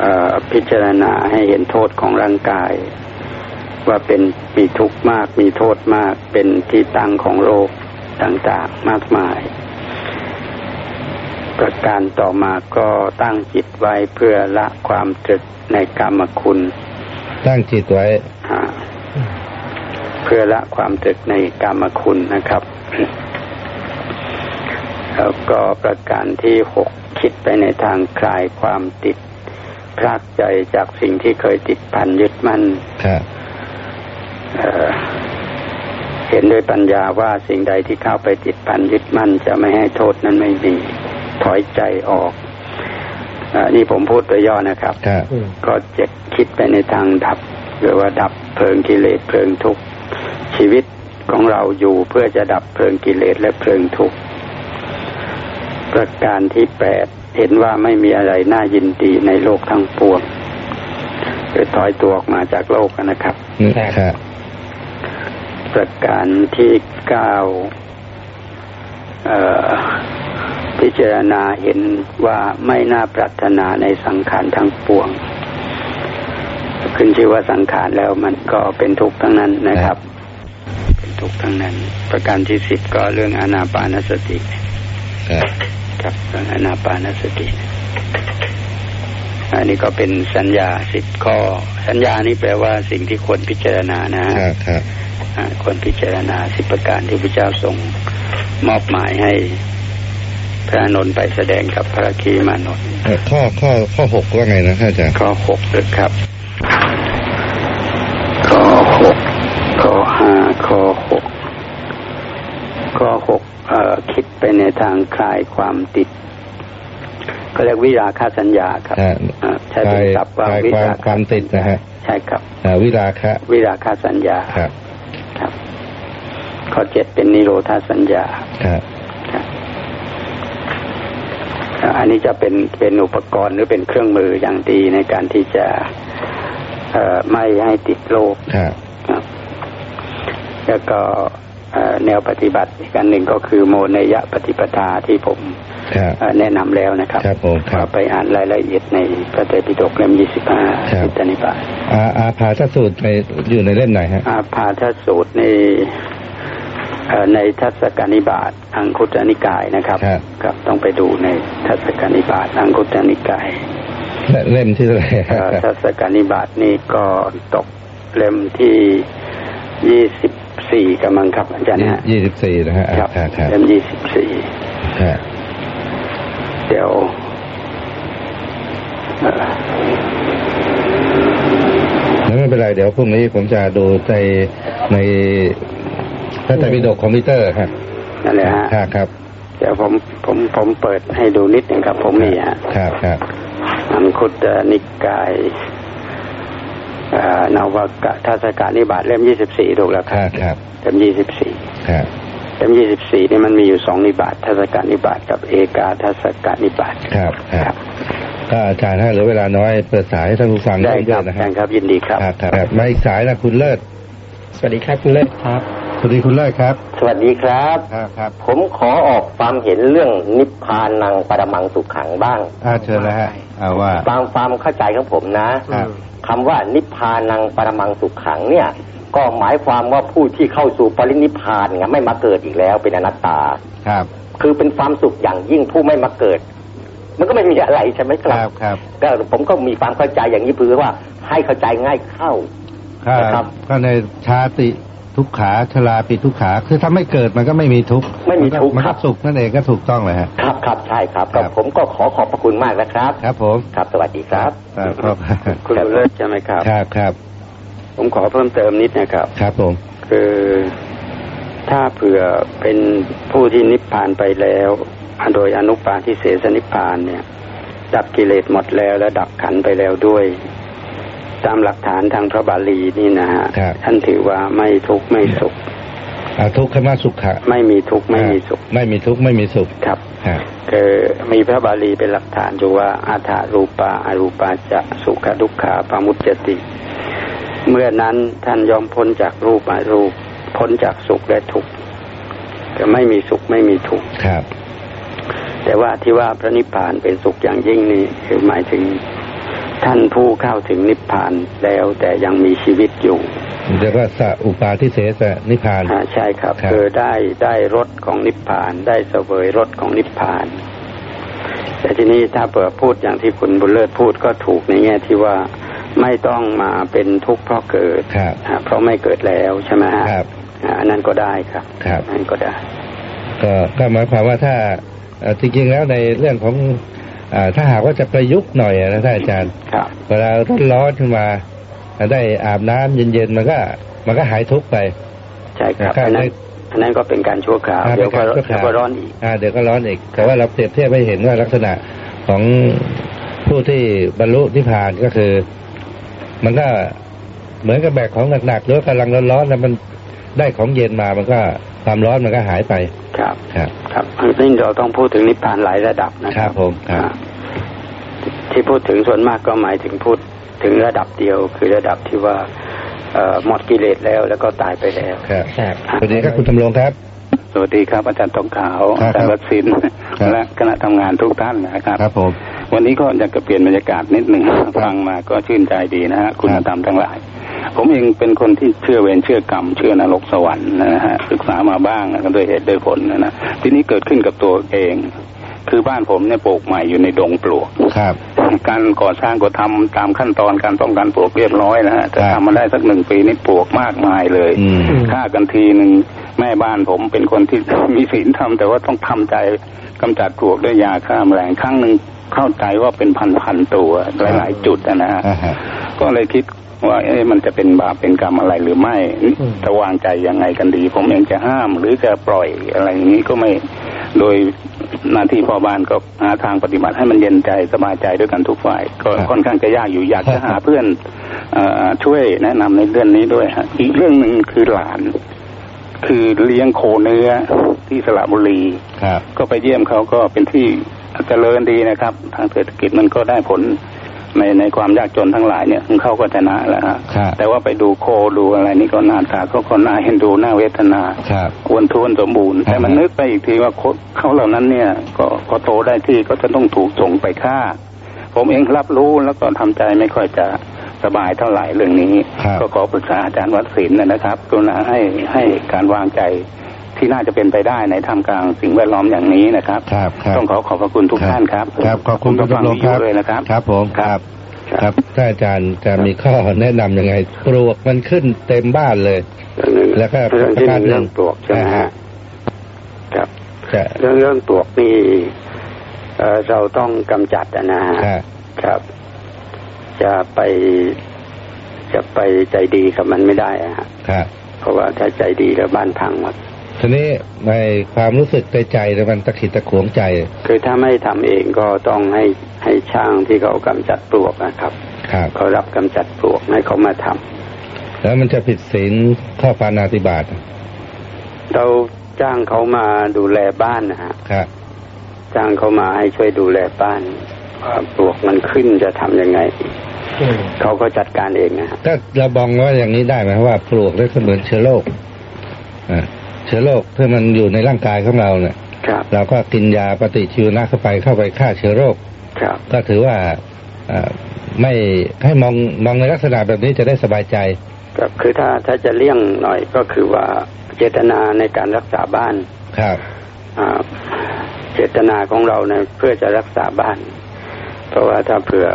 Speaker 1: เอ่อพิจารณาให้เห็นโทษของร่างกาย ว่าเป็นมีทุกข์มากมีโทษมากเป็นที่ตั้งของโรคต่างๆมากมาย ประการต่อมาก็ตั้งจิตไว้เพื่อละความตรึกในกรรมคุณ
Speaker 2: ตั้งจิตไว้
Speaker 1: อ่า เพื่อละความตรึกในกรรมคุณนะครับ แล้วก็ประการที่หกคิดไปในทางคลายความติดพรากใจจากสิ่งที่เคยติดพันยึดมั่น
Speaker 2: ครับ
Speaker 1: เอ่อเห็นด้วยปัญญาว่าสิ่งใดที่เข้าไปติดพันยึดมั่น จะไม่ให้โทษนั้นไม่มีถอยใจออกอานี่ผมพูดไปย่อนะครับ
Speaker 2: ครับ
Speaker 1: ก็จะคิดไปในทางดับ หรือว่าดับเพลิงกิเลสเพลิงทุกข์ ชีวิตของเราอยู่เพื่อจะดับเพลิงกิเลสและเพลิงทุกข์ประการที่แปดเห็นว่าไม่มีอะไรน่ายินดีในโลกทั้งปวงคือถอยตัวออกมาจากโลกนะครับ
Speaker 2: นี่ครับ
Speaker 1: ประการที่เก้าเอ่อพิจารณาเห็นว่าไม่น่าปรารถนาในสังขารทั้งปวง ขึ้นชื่อว่าสังขารแล้วมันก็เป็นทุกข์ทั้งนั้นนะครับ เป็นทุกข์ทั้งนั้น ประการที่สิบก็เรื่องอานาปานสติ
Speaker 2: ครับ
Speaker 1: ครับเรื่องอานาปานสติ อันนี้ก็เป็นสัญญาสิบข้อ สัญญานี้แปลว่าสิ่งที่ควรพิจารณานะฮะ
Speaker 2: ครับครับ
Speaker 1: อ่าควรพิจารณาสิบประการที่พระเจ้าทรงมอบหมายให้พระอานนท์ไปแสดงกับพระคีมานนท์
Speaker 2: เอ่อข้อข้อข้อหกว่าไงนะท่านอาจารย์
Speaker 1: ข้อหกเลยครับ ข้อหกข้อห้าข้อหกข้อหกเอ่อคิดไปใน ทางคลายความติดก็เรียกวิราคาสัญญาครับ
Speaker 2: ฮะ
Speaker 1: อ่าใช้เป็นศัพท์ว่า
Speaker 2: คลาย
Speaker 1: วิ
Speaker 2: ความ
Speaker 1: รา
Speaker 2: ความติดนะฮะ
Speaker 1: ใช่ครับ
Speaker 2: อ่าวิราคะ
Speaker 1: วิราคาสัญญา
Speaker 2: ครับ
Speaker 1: ครับ ข้อเจ็ดเป็นนิโรธาสัญญา
Speaker 2: ครับ
Speaker 1: ครับอันนี้จะเป็นเป็นอุปกรณ์หรือเป็นเครื่องมืออย่างดีในการที่จะเอ่อไม่ให้ติดโรค
Speaker 2: ครับ
Speaker 1: ครับแล้วก็เอ่อ แนวปฏิบัติอีกอันหนึ่งก็คือโมเนยปฏิปทาที่ผม
Speaker 2: ครับ
Speaker 1: เอ่อแนะนำแล้วนะครับ
Speaker 2: ครับผมครับ
Speaker 1: ก็ไปอ่านรายละเอียดในพระไตรปิฎกเล่ม25
Speaker 2: ครับ
Speaker 1: สิตานิบาต
Speaker 2: อาอาภาทสูตรในอยู่ในเล่มไหนฮะ
Speaker 1: อาพาทสูตรในเอ่อในทัศกานิบาตอังคุตรนิกายนะครับ
Speaker 2: ครับ
Speaker 1: ครับต้องไปดูในทัศกานิบาตอังคุตรนิกาย
Speaker 2: และเล่มที่เท่าไหร่
Speaker 1: เอ่อทัศกานิบาตนี่ก็ตกเล่มที่ยี่สิบ สี่กำลังครับอาจารย์ฮะ
Speaker 2: ยี่สิบสี่นะฮะ
Speaker 1: ครับ
Speaker 2: ครับครับ
Speaker 1: เล่มยี่สิบสี่
Speaker 2: ครับ
Speaker 1: เดี๋ยวเอ่อ
Speaker 2: แล้วไม่เป็นไรเดี๋ยวพรุ่งนี้ผมจะดูในในพระไตรปิฎกคอมพิวเตอร์ครับ
Speaker 1: นั่นแหละฮะ
Speaker 2: ครับครับ
Speaker 1: เดี๋ยวผมผมผมเปิดให้ดูนิดหนึ่งครับ ผมมีฮะ
Speaker 2: ครับครับ
Speaker 1: อังคุตรนิกาย เอ่อนวกะทัศกานิบาตเล่มยี่สิบสี่ถูกแล้วค
Speaker 2: ค
Speaker 1: รั
Speaker 2: รั
Speaker 1: บบ
Speaker 2: ครับ
Speaker 1: เล่มยี่สิบสี่
Speaker 2: ครับ
Speaker 1: เล่มยี่สิบสี่นี่มันมีอยู่สองนิบาตทัศกานิบาตกับเอกาทัศกานิบาต
Speaker 2: ครับครับก็อาจารย์ถ้าเหลือเวลาน้อยเปิดสายให้ท่านผู้ฟัง
Speaker 1: ได้
Speaker 2: เย
Speaker 1: ครั
Speaker 2: อะ
Speaker 1: บ
Speaker 2: ๆนะค
Speaker 1: ได้
Speaker 2: รับ
Speaker 1: ครับยินดีครับ
Speaker 2: ครับครับครับมาอีกสายนะคุณเลิศ
Speaker 3: สวัสดีครับคุณเลิศครับ
Speaker 2: สวัสดีคุณเลิศครับ
Speaker 3: สวัสดีครับ
Speaker 2: ครับครับ
Speaker 3: ผมขอออกความเห็นเรื่องนิพพานังปรมังสุขขังบ้าง
Speaker 2: อ่าเชิญแล้วฮะเอาว่า
Speaker 3: ตามความเข้าใจของผมนะครับคำว่านิพพานังปรมังสุขขังเนี่ย ก็หมายความว่าผู้ที่เข้าสู่ปรินิพพานเนี่ยไม่มาเกิดอีกแล้วเป็นอนัตตา
Speaker 2: ครับ
Speaker 3: คือเป็นความสุขอย่างยิ่งผู้ไม่มาเกิด มันก็ไม่มีอะไรใช่ไหมค
Speaker 2: ค
Speaker 3: รั
Speaker 2: รั
Speaker 3: บบ
Speaker 2: ครับ
Speaker 3: ก็ผมก็มีความเข้าใจอย่างนี้คือว่าให้เข้าใจง่ายเข้า
Speaker 2: ครั
Speaker 3: นะครับบ
Speaker 2: ก็ในชาติ ทุกขาชราปิทุกขาคือถ้าไม่เกิดมันก็ไม่มีทุกข์
Speaker 3: ไม่มีทุกข์
Speaker 2: มัน
Speaker 3: ครั
Speaker 2: ก็
Speaker 3: บ
Speaker 2: สุขนั่นเองก็ถูกต้องเลยฮะ
Speaker 3: ครับครับใช่ครับ
Speaker 2: ครั
Speaker 3: ก็
Speaker 2: บ
Speaker 3: ผมก็ขอขอบพระคุณมากนะครับ
Speaker 2: ครับ ผม
Speaker 3: ครับสวัสดีครับ
Speaker 2: ครับครับ
Speaker 1: คุณบุญเลิศใช่ไหมครับ
Speaker 2: ครับครับ
Speaker 1: ผมขอเพิ่มเติมนิดนะครับ
Speaker 2: ครับผม
Speaker 1: คือถ้าเผื่อเป็นผู้ที่นิพพานไปแล้วโดยอนุปาทิเสสนิพพานเนี่ย ดับกิเลสหมดแล้วและดับขันธ์ไปแล้วด้วย ตามหลักฐานทางพระบาลีนี่นะฮะ
Speaker 2: ครับ
Speaker 1: ท่านถือว่าไม่ทุกข์ไม่สุข
Speaker 2: อ่าทุกขมาสุขะ
Speaker 1: ไม่มีทุกข์ไม่มีสุข
Speaker 2: ไม่มีทุกข์ไม่มีสุข
Speaker 1: ครับ
Speaker 2: ครับ
Speaker 1: คือมีพระบาลีเป็นหลักฐานอยู่ว่าอาถารูปาอารูปาจะสุขดุขขาปามุจจติ เมื่อนั้นท่านยอมพ้นจากรูปอารูป พ้นจากสุขและทุกข์จะไม่มีสุขไม่มีทุกข์
Speaker 2: ครับ
Speaker 1: แต่ว่าที่ว่าพระนิพพานเป็นสุขอย่างยิ่งนี่คือหมายถึง ท่านผู้เข้าถึงนิพพานแล้วแต่ยังมีชีวิตอยู่
Speaker 2: เรียกว่าสะอุปาทิเสสนิพพาน
Speaker 1: อ่าใช่ครับ
Speaker 2: ครับ
Speaker 1: คือได้ได้รสของนิพพาน ได้เสวยรสของนิพพาน แต่ทีนี้ถ้าเปิดพูดอย่างที่คุณบุญเลิศพูดก็ถูกในแง่ที่ว่าไม่ต้องมาเป็นทุกข์เพราะเกิด
Speaker 2: ครับ
Speaker 1: อ่าเพราะไม่เกิดแล้วใช่ไหมฮะ
Speaker 2: ครับ
Speaker 1: อ่าอันนั้นก็ได้ครับ
Speaker 2: ครับ
Speaker 1: อันนั้นก็ได้
Speaker 2: ก็ก็หมายความว่าถ้าเอ่อจริงๆแล้วในเรื่องของอ่า ถ้าหากว่าจะประยุกต์หน่อยนะท่านอาจารย์
Speaker 1: ครับ
Speaker 2: เวลาร้อนร้อนขึ้นมาได้อาบน้ำเย็นๆมันก็ มันก็หายทุกข์ไป
Speaker 1: ใช่ครับ
Speaker 2: ครับ
Speaker 1: อันนั้นอันนั้นก็เป็นการชั่วคราว
Speaker 2: อ่า
Speaker 1: เดี๋ยวก็
Speaker 2: เป็นการชั่วคราว
Speaker 1: เดี๋ยวก็ร้อนอีก
Speaker 2: อ่าเดี๋ยวก็ร้อนอีก แต่ว่าเราเปรียบเทียบให้เห็นว่าลักษณะของผู้ที่บรรลุนิพพานก็คือ มันก็เหมือนกับแบกของหนักๆหรือว่ากำลังร้อนๆแล้วมัน ได้ของเย็นมามันก็ความร้อนมันก็หายไป
Speaker 1: ครับ
Speaker 2: ครับ
Speaker 1: ครับอันนี้เราต้องพูดถึงนิพพานหลายระดับนะค
Speaker 2: ครั
Speaker 1: รั
Speaker 2: บบผมครับ
Speaker 1: อ่าที่พูดถึงส่วนมากก็หมายถึงพูดถึงระดับเดียวคือระดับที่ว่าเอ่อหมดกิเลสแล้วแล้วก็ตายไปแล้ว
Speaker 2: ครับ
Speaker 3: ครับ
Speaker 2: สวัสดีครับคุณตำรงครับ
Speaker 1: สวัสดีครับอาจารย์ตองขาว
Speaker 2: ครับ
Speaker 1: อาจารย์วัดศิลป์
Speaker 2: ครับ
Speaker 1: และคณะทำงานทุกท่านนะครับ
Speaker 2: ครับผม
Speaker 1: วันนี้ก็อยากจะเปลี่ยนบรรยากาศนิดหนึ่งฟังมาก็ชื่นใจดีนะฮะคุณ
Speaker 2: ครับ
Speaker 1: ธรรมทั้งหลาย ผมเองเป็นคนที่เชื่อเวรเชื่อกรรม เชื่อนรกสวรรค์นะฮะศึกษามาบ้างนะก็ด้วยเหตุด้วยผลนะนะทีนี้เกิดขึ้นกับตัวเอง คือบ้านผมเนี่ยปลูกใหม่อยู่ในดงปลวก
Speaker 2: ครับ
Speaker 1: การก่อสร้างก็ทำตามขั้นตอนการป้องกันปลวกเรียบร้อยนะฮะแต่
Speaker 2: ครับ
Speaker 1: ทำมาได้สักหนึ่งปีนี่ปลวกมากมายเลย
Speaker 2: อืม
Speaker 1: ฆ่ากันทีหนึ่งแม่บ้านผมเป็นคนที่มีศีลธรรมแต่ว่าต้องทำใจกำจัดปลวกด้วยยาฆ่าแมลงครั้งหนึ่งเข้าใจว่าเป็นพันๆตัวหลายๆจุดนะนะฮะ
Speaker 2: อ่าฮะ
Speaker 1: ก็เลยคิด ว่าเอ๊ะมันจะเป็นบาปเป็นกรรมอะไรหรือไม่จะวางใจยังไงกันดี ผมเองจะห้ามหรือจะปล่อยอะไรอย่างนี้ก็ไม่โดยหน้าที่พ่อบ้านก็หาทางปฏิบัติให้มันเย็นใจสบายใจด้วยกันทุกฝ่าย ก็
Speaker 2: ครับ
Speaker 1: ค่อนข้างจะยากอยู่อยากจะหาเพื่อนเออช่วยแนะนำในเรื่องนี้ด้วยฮะอีกเรื่องหนึ่งคือหลาน คือเลี้ยงโคเนื้อที่สระบุรี
Speaker 2: ครับ
Speaker 1: ก็ไปเยี่ยมเขาก็เป็นที่เจริญดีนะครับ ทางเศรษฐกิจมันก็ได้ผล ในในความยากจนทั้งหลายเนี่ยเขาก็ชนะแล้วฮะ
Speaker 2: ครับ
Speaker 1: แต่ว่าไปดูโคดูอะไรนี่ก็น่าตาก็คนน่าเห็นดูน่าเวทนา
Speaker 2: ครับ
Speaker 1: ควรทวนสมบูรณ์ แต่มัน
Speaker 2: อ่าฮะ
Speaker 1: นึกไปอีกทีว่าคนเขาเหล่านั้นเนี่ย ก็พอโตได้ที่ก็จะต้องถูกส่งไปฆ่า ผมเองรับรู้แล้วก็ทำใจไม่ค่อยจะสบายเท่าไหร่เรื่องนี้
Speaker 2: ครับ
Speaker 1: ก็ขอปรึกษาอาจารย์วัดศิลป์นะครับกรุณาให้ให้การวางใจ ที่น่าจะเป็นไปได้ในท่ามกลางสิ่งแวดล้อมอย่างนี้นะครับ
Speaker 2: ครับครับ
Speaker 1: ต้องขอขอบพระคุณทุกท่านครับ
Speaker 2: ครับขอบคุณ
Speaker 1: ผู้
Speaker 2: คุณ
Speaker 1: ฟัง
Speaker 2: ดำรง
Speaker 1: วิท
Speaker 2: ค
Speaker 1: ยุ
Speaker 2: รับ
Speaker 1: เลยนะครับ
Speaker 2: ครับผมครับ
Speaker 1: ค
Speaker 2: ครับถ้าอาจารย์จะมีข้อแนะนำยังไงปลวกมันขึ้นเต็มบ้านเลย แล้วก็
Speaker 1: เรื่องที่
Speaker 2: ประการหนึ่ง
Speaker 1: เรื่องปลวกใช่ไหม
Speaker 2: อ่า
Speaker 1: ฮะ
Speaker 2: ฮะ
Speaker 1: ครับ
Speaker 2: จะ
Speaker 1: เรื่องเรื่องปลวกนี่เอ่อเราต้องกำจัดอะนะฮะ
Speaker 2: ครับ
Speaker 1: ครับ จะไปจะไปใจดีกับมันไม่ได้อะฮะ
Speaker 2: ครับ
Speaker 1: เพราะว่าถ้าใจดีแล้วบ้านพังหมด
Speaker 2: ทีนี้ในความรู้สึกใจใจเนี่ยมันตะขิดตะขวงใจ
Speaker 1: คือถ้าไม่ทำเองก็ต้องให้ให้ช่างที่เขากำจัดปลวกนะครับ
Speaker 2: ครับ
Speaker 1: เขารับกำจัดปลวกให้เขามาทำ
Speaker 2: แล้วมันจะผิดศีลข้อปานาติบาต
Speaker 1: เราจ้างเขามาดูแลบ้านนะฮะ
Speaker 2: ครับ
Speaker 1: จ้างเขามาให้ช่วยดูแลบ้านว่าปลวกมันขึ้นจะทำยังไงเขาก็จัดการเองนะฮะ
Speaker 2: ก็เราบองว่าอย่างนี้ได้ไหมว่าปลวกนี่ก็เหมือนเชื้อโรคอ่า เชื้อโรคที่มันอยู่ในร่างกายของเราเนี่ย
Speaker 1: ครับ
Speaker 2: เราก็กินยาปฏิชีวนะเข้าไปเข้าไปฆ่าเชื้อโรค
Speaker 1: ครับ
Speaker 2: ก็ถือว่าอ่าไม่ให้มองมองในลักษณะแบบนี้จะได้สบายใจ
Speaker 1: ครับคือถ้าถ้าจะเลี่ยงหน่อยก็คือว่าเจตนาในการรักษาบ้าน
Speaker 2: ครับ
Speaker 1: อ่าเจตนาของเราเนี่ยเพื่อจะรักษาบ้าน เพราะว่าถ้าเผื่อ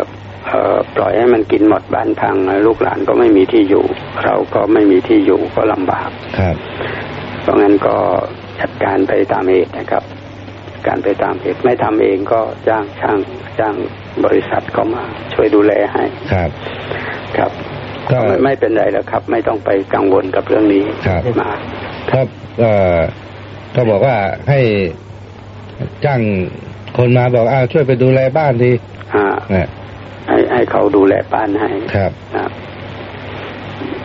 Speaker 1: เอ่อปล่อยให้มันกินหมดบ้านพังลูกหลานก็ไม่มีที่อยู่ เราก็ไม่มีที่อยู่ก็ลำบาก
Speaker 2: ครับ
Speaker 1: เพราะงั้นก็จัดการไปตามเหตุนะครับ การไปตามเหตุไม่ทำเองก็จ้างช่างจ้างบริษัทเขามาช่วยดูแลให้
Speaker 2: ครับ
Speaker 1: ครับ
Speaker 2: ก็
Speaker 1: ไม่ไม่เป็นไรแล้วครับ ไม่ต้องไปกังวลกับเรื่องนี้
Speaker 2: ครับ
Speaker 1: มาก
Speaker 2: ก็เอ่อก็บอกว่าให้จ้างคนมาบอกอ้าวช่วยไปดูแลบ้านที
Speaker 1: อ่า
Speaker 2: นะ
Speaker 1: ให้ให้เขาดูแลบ้านให้
Speaker 2: ครับ
Speaker 1: ครับ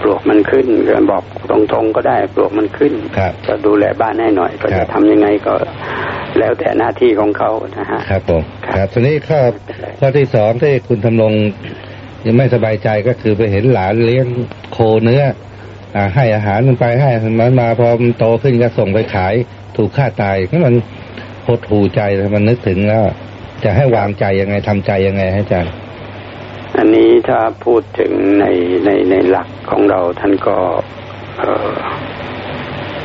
Speaker 1: ปลวกมันขึ้นก็บอกตรงๆก็ได้ปลวกมันขึ้น
Speaker 2: ครับ
Speaker 1: ก็ดูแลบ้านให้หน่อย ก็
Speaker 2: ครั
Speaker 1: จะ
Speaker 2: บ
Speaker 1: ทำยังไงก็แล้วแต่หน้าที่ของเขานะฮะ
Speaker 2: ครับผม
Speaker 1: ครับ
Speaker 2: ครับทีนี้ข้อข้อที่สองที่คุณทำรงยังไม่สบายใจก็คือไปเห็นหลานเลี้ยงโคเนื้ออ่าให้อาหารมันไปให้อาหารมันมาพอมันโตขึ้นก็ส่งไปขายถูกฆ่าตายก็มันหดหูใจมันนึกถึงแล้ว จะให้วางใจยังไงทำใจยังไงให้อาจารย์
Speaker 1: อันนี้ถ้าพูดถึงในในในหลักของเราท่านก็เอ่อ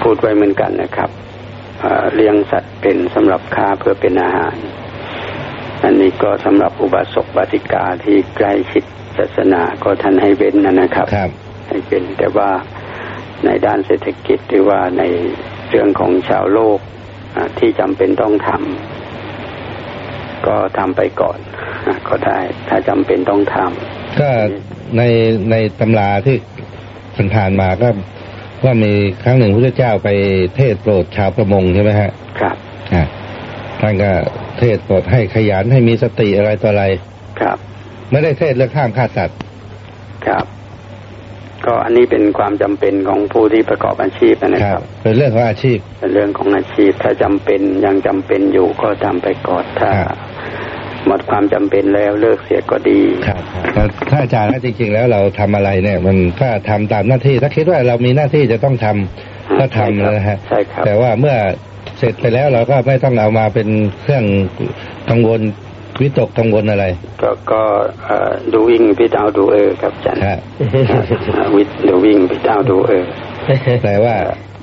Speaker 1: พูดไว้เหมือนกันนะครับเอ่อเลี้ยงสัตว์เป็นสำหรับค้าเพื่อเป็นอาหาร อันนี้ก็สำหรับอุบาสกบาติกาที่ใกล้ชิดศาสนาก็ท่านให้เว้นนะนะครับ
Speaker 2: ครับ
Speaker 1: ให้เป็นแต่ว่าในด้านเศรษฐกิจหรือว่าในเรื่องของชาวโลกอ่าที่จำเป็นต้องทำก็ทำไปก่อนอะ ก็ได้ ถ้าจำเป็นต้องท
Speaker 2: ก็ในในตำราที่ผ่านๆมาก็ว่ามีครั้งหนึ่งพระเจ้าไปเทศโปรดชาวประมงใช่ไหมฮะำ
Speaker 1: ครับ
Speaker 2: อ่าท่านก็เทศโปรดให้ขยันให้มีสติอะไรต่ออะไร
Speaker 1: ครับ
Speaker 2: ไม่ได้เทศเรื่องห้ามฆ่าสัตว์
Speaker 1: ครับ ก็อันนี้เป็นความจำเป็นของผู้ที่ประกอบอาชีพนะ
Speaker 2: ค
Speaker 1: ค
Speaker 2: รั
Speaker 1: รั
Speaker 2: บบเป็นเรื่องของอาชีพ
Speaker 1: เป็นเรื่องของอาชีพ ถ้าจำเป็นยังจำเป็นอยู่ก็ทำไปก่อน ถ้า
Speaker 2: ครับ
Speaker 1: หมดความจำเป็นแล้วเลิกเสียก็ดี
Speaker 2: ครับแต่ถ้าอาจารย์นะจริง ๆ แล้วเราทำอะไรเนี่ย มันก็ทำตามหน้าที่ ถ้าคิดว่าเรามีหน้าที่จะต้องทำก็ทำนะฮะ
Speaker 1: ใช่ครับ
Speaker 2: แต่ว่าเมื่อเสร็จไปแล้วเราก็ไม่ต้องเอามาเป็นเครื่องกังวลวิตกกังวลอะไร
Speaker 1: ก็ก็เอ่อ doing without doer ครับอาจารย์
Speaker 2: ครับ
Speaker 1: with doing without doer
Speaker 2: แปลว่า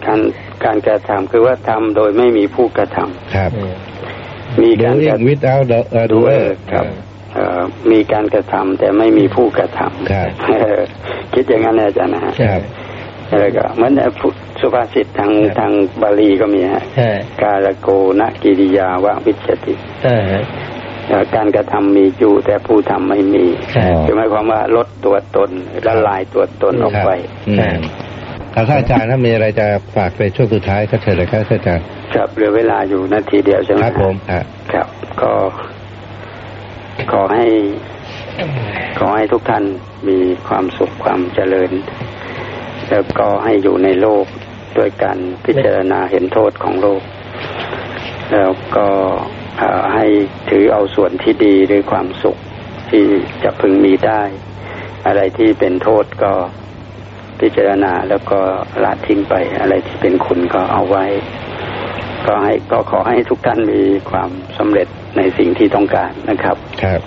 Speaker 1: การการกระทำคือว่าทำโดยไม่มีผู้กระทำ
Speaker 2: ครับ
Speaker 1: มีการกระ
Speaker 2: doing without the uh,
Speaker 1: doer
Speaker 2: doer
Speaker 1: ครับเอ่อมีการกระทำแต่ไม่มีผู้กระทำ
Speaker 2: ครับ
Speaker 1: เออคิดอย่างนั้นนะอาจารย์นะฮะ
Speaker 2: ครับ
Speaker 1: แล้วก็เหมือนสุภาษิตทางทางบาลีก็มีฮะ
Speaker 4: ใช่
Speaker 1: กาลโกนกิริยาวะวิชติ
Speaker 4: ใช่ฮะ
Speaker 1: เอ่อการกระทำมีอยู่ แต่ผู้ทำไม่มี
Speaker 4: ใช่
Speaker 1: คือหมายความว่าลดตัวตนละลายตัวตนออกไป
Speaker 2: อืม
Speaker 4: ใช่
Speaker 2: แล้วถ้าอาจารย์ถ้ามีอะไรจะฝากในช่วงสุดท้ายก็เชิญเลยครับอาจารย์
Speaker 1: ครับเหลือเวลาอยู่นาทีเดียวใช่ไหม
Speaker 2: ครับผมครับ
Speaker 1: ครับ ก็ ขอให้ ขอให้ทุกท่านมีความสุขความเจริญ แล้วก็ให้อยู่ในโลกโดยการพิจารณาเห็นโทษของโลก แล้วก็เอ่อให้ถือเอาส่วนที่ดีหรือความสุขที่จะพึงมีได้ อะไรที่เป็นโทษก็ พิจารณาแล้วก็ละทิ้งไปอะไรที่เป็นคุณก็เอาไว้ ก็ให้ก็ขอให้ทุกท่านมีความสำเร็จในสิ่งที่ต้องการนะครับ
Speaker 2: ครับ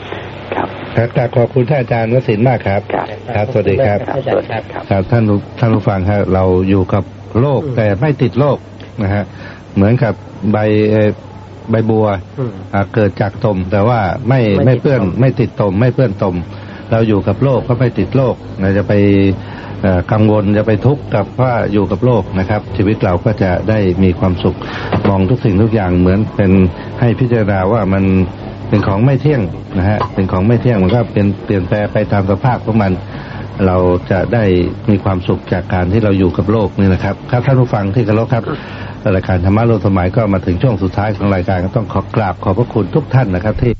Speaker 1: ครับ
Speaker 2: ครับกราบขอบคุณท่านอาจารย์วสินทร์มากครับ
Speaker 1: ครับ
Speaker 2: ครับ สวัสดีครับ
Speaker 1: ครับสวัสดีครับ
Speaker 2: ครับท่านผู้ท่านผู้ฟังครับเราอยู่กับโรคแต่ไม่ติดโรคนะฮะเหมือนกับใบเอ่อใบบัว
Speaker 4: อืม
Speaker 2: อ่าเกิดจากตม แต่ว่าไม่
Speaker 4: ไม่
Speaker 2: ไม่
Speaker 4: ติด
Speaker 2: เปื้อน
Speaker 4: ตม
Speaker 2: ไม่ติดตม ไม่เปื้อนตม เราอยู่กับโรคก็ไม่ติดโรคเราจะไปกังวลจะไปทุกข์กับว่าอยู่กับโรคนะครับ ชีวิตเราก็จะได้มีความสุขมองทุกสิ่งทุกอย่างเหมือนเป็นให้พิจารณาว่ามันเป็นของไม่เที่ยงนะฮะเป็นของไม่เที่ยงมันก็เป็นเปลี่ยนแปลงไปตามสภาพของมันเราจะได้มีความสุขจากการที่เราอยู่กับโลกนี่นะครับครับท่านผู้ฟังที่เคารพครับรายการธรรมะโลกสมัยก็มาถึงช่วงสุดท้ายของรายการก็ต้องขอกราบขอบพระคุณทุกท่านนะครับที่